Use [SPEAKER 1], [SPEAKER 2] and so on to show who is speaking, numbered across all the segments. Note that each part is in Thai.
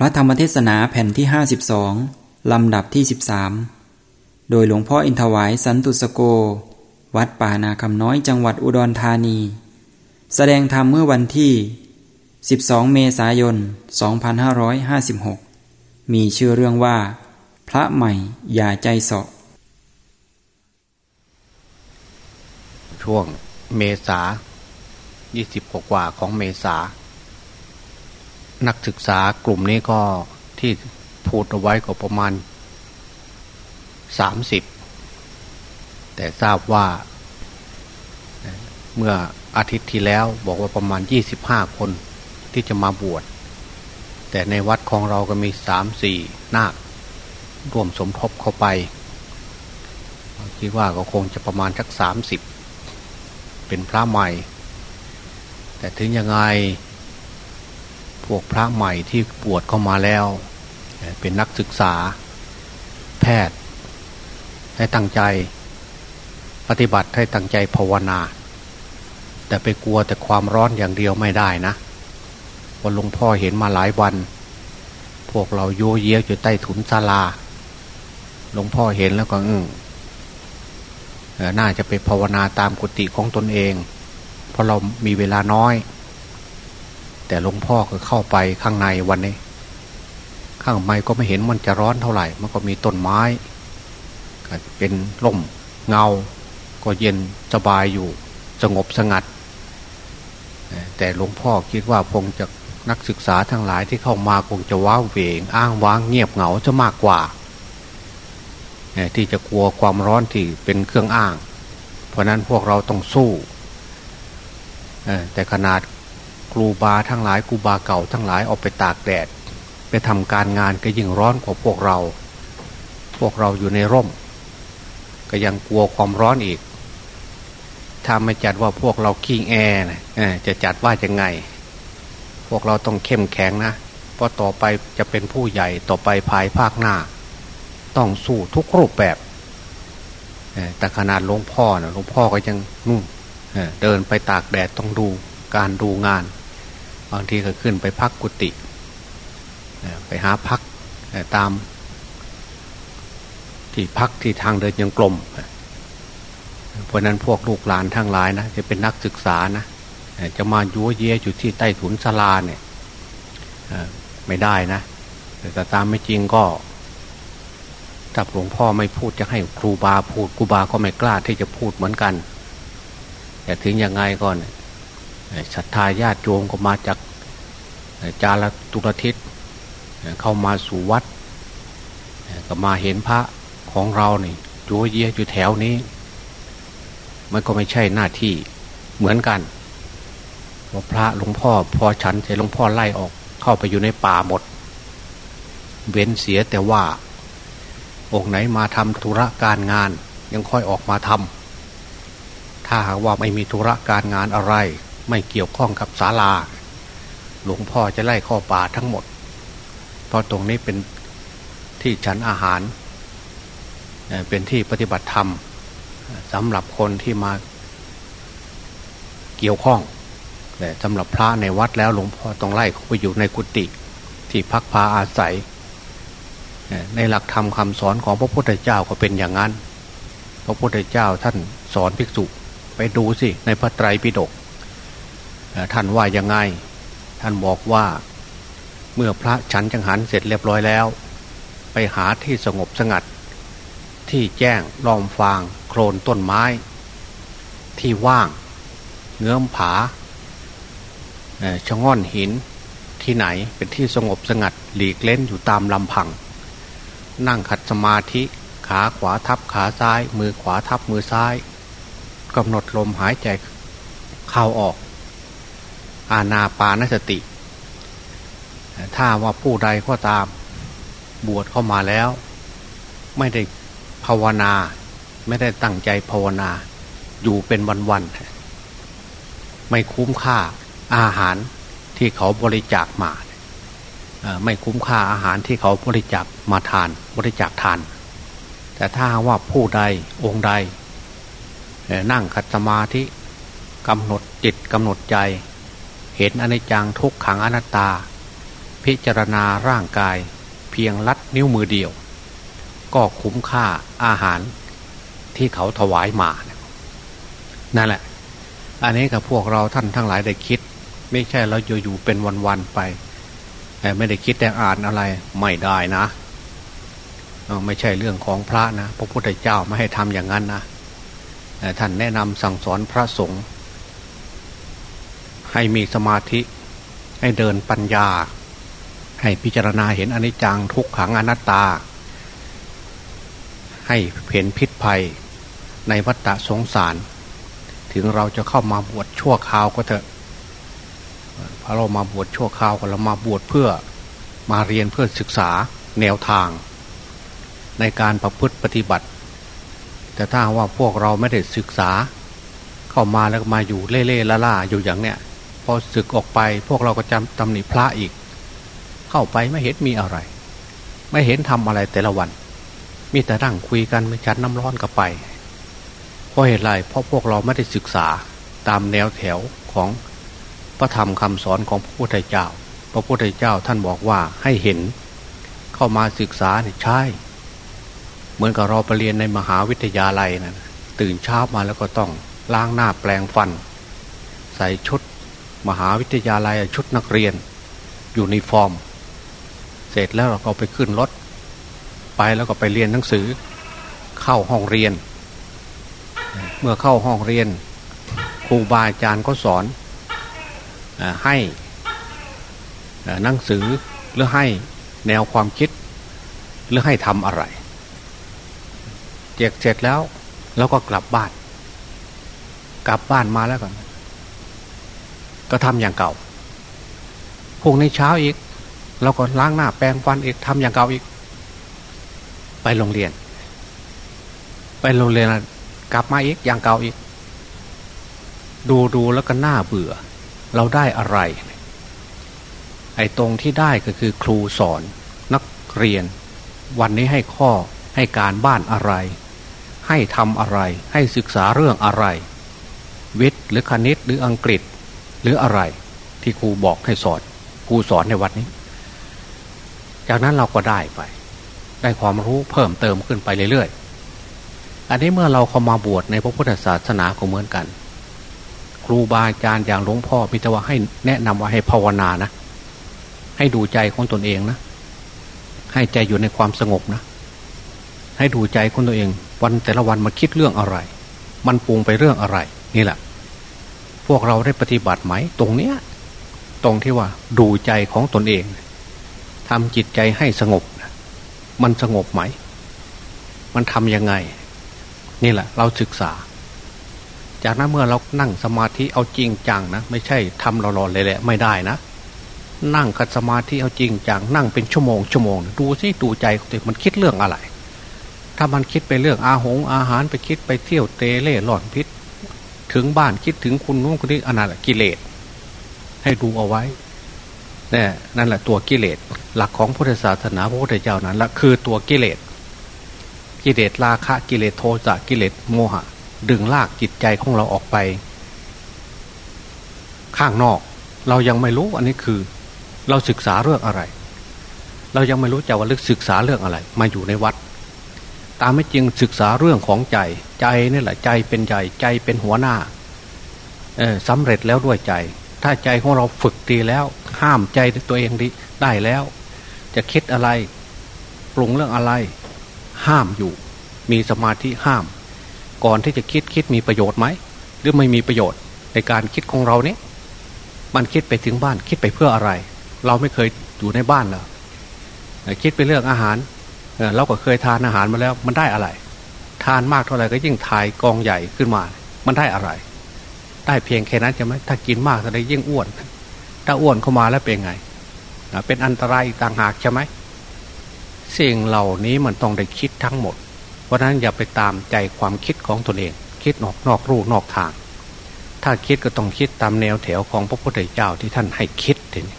[SPEAKER 1] พระธรรมเทศนาแผ่นที่ 52 ลำดับที่ 13 โดยหลวงพ่ออินทวายสันตุสโก วัดป่านาคำน้อยจังหวัดอุดรธานี แสดงธรรมเมื่อวันที่ 12 เมษายน 2556 มีชื่อเรื่องว่า พระใหม่อย่าใจเสาะ
[SPEAKER 2] ช่วงเมษา20กว่าของเมษา นักศึกษากลุ่มนี้ก็ที่พูดเอาไว้ก็ประมาณ30แต่ทราบว่า เมื่ออาทิตย์ที่แล้วบอกว่าประมาณ25คนที่จะมาบวช แต่ในวัดของเราก็มี3-4นาคร่วมสมทบเข้าไปคิดว่าก็คงจะประมาณสัก30เป็นพระใหม่ แต่ถึงยังไง พวกพระใหม่ที่บวชเข้ามาแล้ว เป็นนักศึกษา แพทย์ ให้ตั้งใจ ปฏิบัติให้ตั้งใจภาวนา แต่ไปกลัวแต่ความร้อนอย่างเดียวไม่ได้นะวันหลวงพ่อเห็นมาหลายวัน พวกเราโยเยะอยู่ใต้ถุนศาลาหลวงพ่อเห็นแล้วก็อึ้งน่าจะไปภาวนาตามกุฏิของตนเอง เพราะเรามีเวลาน้อย แต่หลวงพ่อก็เข้าไปข้างในวันนี้ ข้างในก็ไม่เห็นมันจะร้อนเท่าไหร่ มันก็มีต้นไม้เป็นร่มเงา ก็เย็นสบายอยู่สงบสงัด แต่หลวงพ่อคิดว่าคงจะนักศึกษาทั้งหลายที่เข้ามาคงจะว้าเหวงอ้างว้างเงียบเหงาจะมากกว่า ที่จะกลัวความร้อนที่เป็นเครื่องอ้าง เพราะนั้นพวกเราต้องสู้แต่ขนาด ครูบาทั้งหลายครูบาเก่าทั้งหลายออกไปตากแดด ไปทำการงานก็ยิ่งร้อนกว่าพวกเรา พวกเราอยู่ในร่ม ก็ยังกลัวความร้อนอีก ถ้าไม่จัดว่าพวกเราขี้แอร์จะจัดว่ายังไง พวกเราต้องเข้มแข็งนะเพราะต่อไปจะเป็นผู้ใหญ่ต่อไปภายภาคหน้า ต้องสู้ทุกรูปแบบแต่ขนาดหลวงพ่อนะหลวงพ่อก็ยังนู่นเดินไปตากแดดต้องดูการดูงาน บางทีก็ขึ้นไปพักกุฏิไปหาพักตามที่พักที่ทางเดินยังกลมเพราะนั้นพวกลูกหลานทั้งหลายนะจะเป็นนักศึกษานะจะมายั่วเย้อยู่ที่ใต้ถุนศาลาเนี่ยไม่ได้นะแต่ตามไม่จริงก็ถ้าหลวงพ่อไม่พูดจะให้ครูบาพูดครูบาก็ไม่กล้าที่จะพูดเหมือนกัน แต่ถึงยังไงก่อน ศรัทธาญาติโยมก็มาจากจารตุรทิศเข้ามาสู่วัด ก็มาเห็นพระของเราเนี่ยจัวเยียอยู่แถวนี้ มันก็ไม่ใช่หน้าที่เหมือนกันพอพระหลวงพ่อพอฉันเสร็จหลวงพ่อไล่ออกเข้าไปอยู่ในป่าหมด เว้นเสียแต่ว่า องค์ไหนมาทำธุระการงานยังค่อยออกมาทำถ้าหากว่าไม่มีธุระการงานอะไร ไม่เกี่ยวข้องกับศาลา หลวงพ่อจะไล่ข้อป่าทั้งหมด เพราะตรงนี้เป็นที่ฉันอาหาร เป็นที่ปฏิบัติธรรมสำหรับคนที่มาเกี่ยวข้องแต่สำหรับพระในวัดแล้วหลวงพ่อต้องไล่เขาไปอยู่ในกุฏิที่พักพาอาศัย ในหลักธรรมคาสอนของพระพุทธเจ้าก็เป็นอย่างนั้น พระพุทธเจ้าท่านสอนภิกษุไปดูสิในพระไตรปิฎก ท่านว่ายังไง ท่านบอกว่าเมื่อพระฉันจังหันเสร็จเรียบร้อยแล้ว ไปหาที่สงบสงัด ที่แจ้งลอมฟางโคลนต้นไม้ ที่ว่าง เงื้อมผาชะง่อนหินที่ไหนเป็นที่สงบสงัดหลีกเล่นอยู่ตามลำพัง นั่งขัดสมาธิขาขวาทับขาซ้าย มือขวาทับมือซ้ายกำหนดลมหายใจเข้าออก อาณาปานสติ ถ้าว่าผู้ใดก็ตามบวชเข้ามาแล้ว ไม่ได้ภาวนา ไม่ได้ตั้งใจภาวนา อยู่เป็นวันๆไม่คุ้มค่าอาหารที่เขาบริจาคมาไม่คุ้มค่าอาหารที่เขาบริจาคมาทานบริจาคทาน แต่ถ้าว่าผู้ใดองค์ใดนั่งคัตสมาธิกำหนดจิตกำหนดใจ เห็นอนิจจังทุกขังอนัตตา พิจารณาร่างกาย เพียงลัดนิ้วมือเดียว ก็คุ้มค่าอาหารที่เขาถวายมา นั่นแหละ อันนี้กับพวกเราท่านทั้งหลายได้คิด ไม่ใช่เราอยู่ๆเป็นวันๆไปแต่ไม่ได้คิดแต่อ่านอะไรไม่ได้นะไม่ใช่เรื่องของพระนะพระพุทธเจ้าไม่ให้ทำอย่างนั้นนะท่านแนะนำสั่งสอนพระสงฆ์ ให้มีสมาธิ ให้เดินปัญญา ให้พิจารณาเห็นอนิจจังทุกขังอนัตตา ให้เห็นพิษภัยในวัฏฏะสงสาร ถึงเราจะเข้ามาบวชชั่วคราวก็เถอะพอเรามาบวชชั่วคราวก็เรามาบวชเพื่อมาเรียนเพื่อศึกษาแนวทาง ในการประพฤติปฏิบัติ แต่ถ้าว่าพวกเราไม่ได้ศึกษา เข้ามาแล้วมาอยู่เล่เล่ละล่าอยู่อย่างเนี้ย อศึกออกไป พวกเราก็จำตำหนิพระอีก เข้าไปไม่เห็นมีอะไร ไม่เห็นทำอะไรแต่ละวัน มีแต่นั่งคุยกันม่ชัดน้ำร้อนกับไป เพราะเหตุไรเพราะพวกเราไม่ได้ศึกษาตามแนวแถวของพระธรรมคำสอนของพระพุทธเจ้า พระพุทธเจ้าท่านบอกว่าให้เห็นเข้ามาศึกษาเนี่ยใช่ เหมือนกับเราไปเรียนในมหาวิทยาลัยนะตื่นเช้ามาแล้วก็ต้องล้างหน้าแปลงฟัน ใส่ชุด มหาวิทยาลัยชุดนักเรียนอยู่ในฟอร์ม เสร็จแล้วเราก็ไปขึ้นรถ ไปแล้วก็ไปเรียนหนังสือ เข้าห้องเรียน เมื่อเข้าห้องเรียนครูบาอาจารย์ก็สอนให้หนังสือหรือให้แนวความคิด หรือให้ทำอะไรเจ็กเสร็จแล้วแล้วก็กลับบ้าน กลับบ้านมาแล้วก่อน ก็ทำอย่างเก่าพรุ่งนี้เช้าอีกเราก็ล้างหน้าแปรงฟันอีกทำอย่างเก่าอีก ไปโรงเรียน ไปโรงเรียนกลับมาอีกอย่างเก่าอีก ดูดูแล้วก็น่าเบื่อ เราได้อะไร ไอ้ตรงที่ได้ก็คือครูสอนนักเรียน วันนี้ให้ข้อให้การบ้านอะไร ให้ทำอะไร ให้ศึกษาเรื่องอะไร วิทย์หรือคณิตหรืออังกฤษ หรืออะไรที่ครูบอกให้สอนครูสอนในวันนี้ จากนั้นเราก็ได้ไป ได้ความรู้เพิ่มเติมขึ้นไปเรื่อยๆอันนี้เมื่อเราเข้ามาบวชในพระพุทธศาสนาก็เหมือนกัน ครูบาอาจารย์อย่างหลวงพ่อพิจารณาให้แนะนำว่าให้ภาวนานะ ให้ดูใจของตนเองนะ ให้ใจอยู่ในความสงบนะให้ดูใจของตัวเอง วันแต่ละวันมาคิดเรื่องอะไร มันปรุงไปเรื่องอะไร นี่แหละ พวกเราได้ปฏิบัติไหม ตรงเนี้ย ตรงที่ว่าดูใจของตนเองทำจิตใจให้สงบ มันสงบไหม มันทำยังไง นี่แหละ เราศึกษา จากนั้นเมื่อเรานั่งสมาธิเอาจริงจังนะไม่ใช่ทำหลอๆเลยแหละไม่ได้นะนั่งคัดสมาธิเอาจริงจังนั่งเป็นชั่วโมงชั่วโมงดูสิดูใจตัวมันคิดเรื่องอะไร ถ้ามันคิดไปเรื่องอาหงอาหารไปคิดไปเที่ยวเตะเล่หลอนพิษ ถึงบ้านคิดถึงคุณนู้นคนนี้อนาถกิเลส ให้ดูเอาไว้นี่นั่นแหละตัวกิเลส หลักของพุทธศาสนาพระพุทธเจ้านั้นละคือตัวกิเลส กิเลสราคะกิเลสโทสะกิเลสโมหะ ดึงลากจิตใจของเราออกไป ข้างนอก เรายังไม่รู้อันนี้คือ เราศึกษาเรื่องอะไร เรายังไม่รู้จะว่าลึกศึกษาเรื่องอะไร มาอยู่ในวัด ตามไม่จริงศึกษาเรื่องของใจ ใจนี่แหละใจเป็นใหญ่ใจเป็นหัวหน้าเออสำเร็จแล้วด้วยใจ ถ้าใจของเราฝึกดีแล้ว ห้ามใจตัวเองดีได้แล้ว จะคิดอะไรปรุงเรื่องอะไร ห้ามอยู่ มีสมาธิห้าม ก่อนที่จะคิดคิดมีประโยชน์ไหมหรือไม่มีประโยชน์ในการคิดของเราเนี้ยมันคิดไปถึงบ้านคิดไปเพื่ออะไร เราไม่เคยอยู่ในบ้านเหรอคิดไปเรื่องอาหาร เราก็เคยทานอาหารมาแล้ว มันได้อะไร ทานมากเท่าไหร่ก็ยิ่งถ่ายกองใหญ่ขึ้นมา มันได้อะไร ได้เพียงแค่นั้นใช่ไหมถ้ากินมากเท่าไหร่ยิ่งอ้วน ถ้าอ้วนเข้ามาแล้วเป็นไงเป็นอันตรายต่างหากใช่ไหมสิ่งเหล่านี้มันต้องได้คิดทั้งหมด เพราะนั้นอย่าไปตามใจความคิดของตนเอง คิดนอกนอกรูนอกทาง ถ้าคิดก็ต้องคิดตามแนวแถวของพระพุทธเจ้าที่ท่านให้คิดทีนี้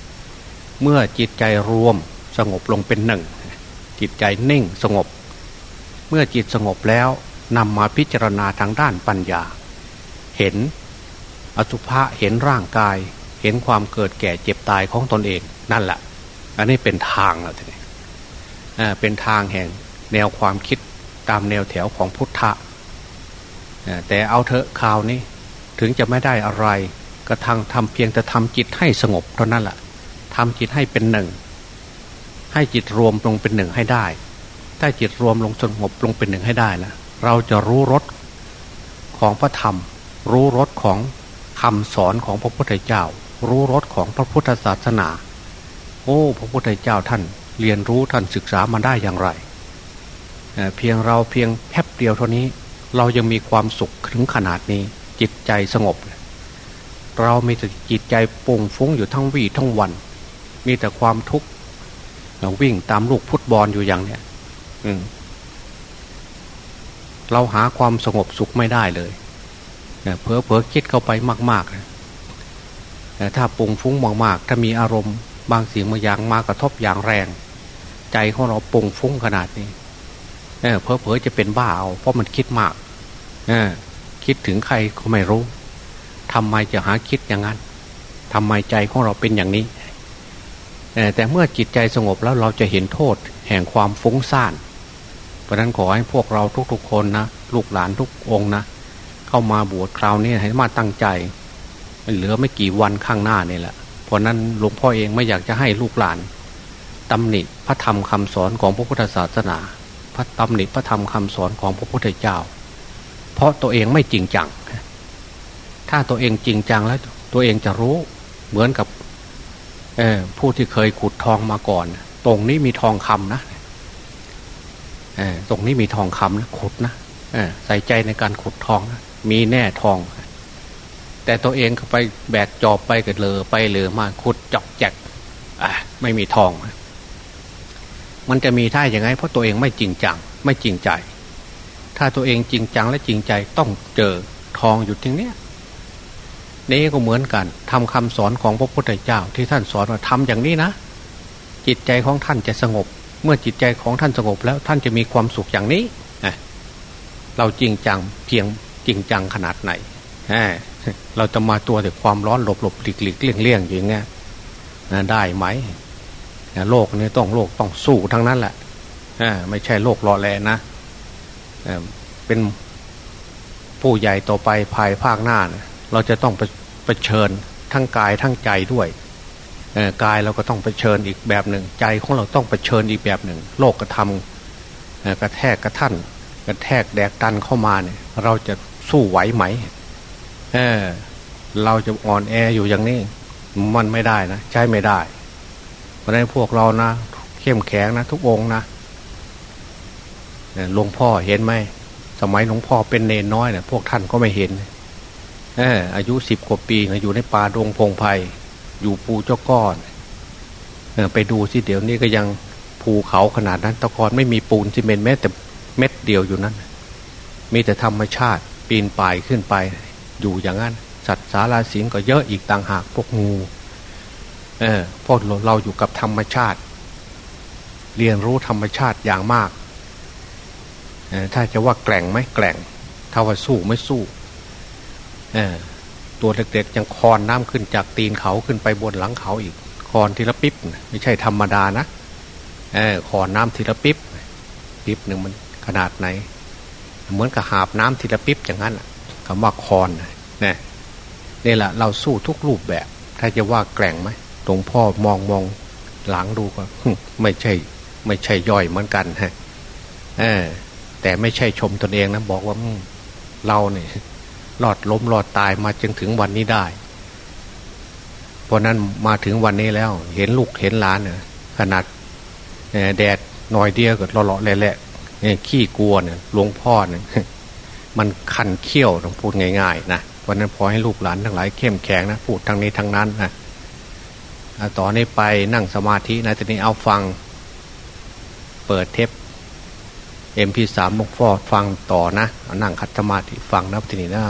[SPEAKER 2] เมื่อจิตใจรวมสงบลงเป็นหนึ่ง จิตใจนิ่งสงบ เมื่อจิตสงบแล้วนำมาพิจารณาทางด้านปัญญา เห็นอสุภะเห็นร่างกาย เห็นความเกิดแก่เจ็บตายของตนเองนั่นแหละอันนี้เป็นทางแล้วทีนี้เป็นทางแห่งแนวความคิดตามแนวแถวของพุทธะแต่เอาเถอะข่าวนี้ถึงจะไม่ได้อะไร ก็ทางทำเพียงแต่ทำจิตให้สงบเท่านั้นแหละทำจิตให้เป็นหนึ่ง ให้จิตรวมลงเป็นหนึ่งให้ได้ ถ้าจิตรวมลงสงบลงเป็นหนึ่งให้ได้แล้วเราจะรู้รสของพระธรรม รู้รสของคำสอนของพระพุทธเจ้า รู้รสของพระพุทธศาสนา โอ้ พระพุทธเจ้าท่านเรียนรู้ท่านศึกษามาได้อย่างไรเพียงเราเพียงแป๊บเดียวเท่านี้ เรายังมีความสุขถึงขนาดนี้ จิตใจสงบ เรามีแต่จิตใจปุ่งฟุ้งอยู่ทั้งวี่ทั้งวัน มีแต่ความทุกข์ วิ่งตามลูกฟุตบอลอยู่อย่างเนี้ยเราหาความสงบสุขไม่ได้เลยเพอเพอคิดเข้าไปมากๆแต่ถ้าปุ่งฟุ้งมากๆถ้ามีอารมณ์บางสิ่งบางอย่างมากระทบอย่างแรง ใจของเราปุ่งฟุ้งขนาดนี้เเพอเพอจะเป็นบ้าเอาเพราะมันคิดมากเคิดถึงใครก็ไม่รู้ทำไมจะหาคิดอย่างนั้นทำไมใจของเราเป็นอย่างนี้ แต่เมื่อจิตใจสงบแล้วเราจะเห็นโทษแห่งความฟุ้งซ่าน เพราะนั้นขอให้พวกเราทุกๆคนนะลูกหลานทุกองนะเข้ามาบวชคราวนี้ให้มาตั้งใจเหลือไม่กี่วันข้างหน้านี่แหละ เพราะนั้นหลวงพ่อเองไม่อยากจะให้ลูกหลานตำหนิพระธรรมคำสอนของพระพุทธศาสนา พระตำหนิพระธรรมคำสอนของพระพุทธเจ้า เพราะตัวเองไม่จริงจัง ถ้าตัวเองจริงจังแล้วตัวเองจะรู้เหมือนกับ ผู้ที่เคยขุดทองมาก่อน ตรงนี้มีทองคำนะตรงนี้มีทองคำนะขุดนะใส่ใจในการขุดทองนะมีแน่ทอง แต่ตัวเองก็ไปแบกจอบไปกันเลยไปเลยมาขุดจอกแจกไม่มีทอง มันจะมีท่าอย่างไง เพราะตัวเองไม่จริงจัง ไม่จริงใจ ถ้าตัวเองจริงจังและจริงใจต้องเจอทองอยู่ที่เนี้ย นี่ก็เหมือนกันทำคำสอนของพระพุทธเจ้าที่ท่านสอนว่าทำอย่างนี้นะ จิตใจของท่านจะสงบ เมื่อจิตใจของท่านสงบแล้วท่านจะมีความสุขอย่างนี้เราจริงจังเพียงจริงจังขนาดไหนเราจะมาตัวแต่ความร้อนหลบหลบหลีกหลีกเลี่ยงเลี่ยงอย่างเงี้ยได้ไหมโลกนี้ต้องโลกต้องสู้ทั้งนั้นแหละไม่ใช่โลกรอแลนะเป็นผู้ใหญ่ต่อไปภายภาคหน้าเราจะต้อง ไปไปเชิญทั้งกายทั้งใจด้วยกายเราก็ต้องไปเชิญอีกแบบหนึ่งใจของเราต้องไปเชิญอีกแบบหนึ่ง โลกกระทำกระแทกกระท่านกระแทกแดกดันเข้ามาเนี่ย เราจะสู้ไหวไหมเออเราจะอ่อนแออยู่อย่างนี้ มันไม่ได้นะใช้ไม่ได้ เพราะนั้นพวกเรานะเข้มแข็งนะทุกองนะหลวงพ่อเห็นไหมสมัยหลวงพ่อเป็นเนนน้อยเนะี่ยพวกท่านก็ไม่เห็น อออายุสิบกว่าปีนะอยู่ในป่าดงพงไพ่อยู่ภูเจ้าก้อนเออไปดูสิเดี๋ยวนี้ก็ยังภูเขาขนาดนั้นตะกอนไม่มีปูนซีเมนต์แม้แต่เม็ดเดียวอยู่นั้น มีแต่ธรรมชาติปีนป่ายขึ้นไป อยู่อย่างนั้น สัตว์สาราสิงก็เยอะอีกต่างหากพวกงูเออพราะเราอยู่กับธรรมชาติ เรียนรู้ธรรมชาติอย่างมากถ้าจะว่าแกล่งไหมแกล่งถ้าว่าสู้ไม่สู้ ตัวเด็กๆยังคอนน้ำขึ้นจากตีนเขาขึ้นไปบนหลังเขาอีก คอนทีละปิ๊บไม่ใช่ธรรมดานะอคอนน้ำทีละปิ๊บปิ๊บหนึ่งมันขนาดไหน เหมือนกับหาบน้ำทีละปิ๊บอย่างนั้นคำว่าคอนนี่นี่แหละเราสู้ทุกรูปแบบ ถ้าจะว่าแกร่งไหมหลวงพ่อมองมองหลังดูก็ไม่ใช่ ไม่ใช่ย่อยเหมือนกันฮะแต่ไม่ใช่ชมตนเองนะบอกว่าเราเนี่ย รอดล้มรอดตายมาจนถึงวันนี้ได้ เพราะนั้นมาถึงวันนี้แล้ว เห็นลูกเห็นหลานเนี่ยขนาดแดดหน่อยเดียวก็เลาะๆแหละเนี่ยขี้กลัวเนี่ยหลวงพ่อเนี่ยมันคันเขี้ยวต้องพูดง่ายๆนะเพราะนั้นพอให้ลูกหลานทั้งหลายเข้มแข็งนะพูดทางนี้ทางนั้นนะต่อนนี้ไปนั่งสมาธินะทีนี้เอาฟัง เปิดเทปเอ็มพีสามมุกฟอดฟังต่อนะนั่งคัดสมาธิฟังนะทีนี้นะ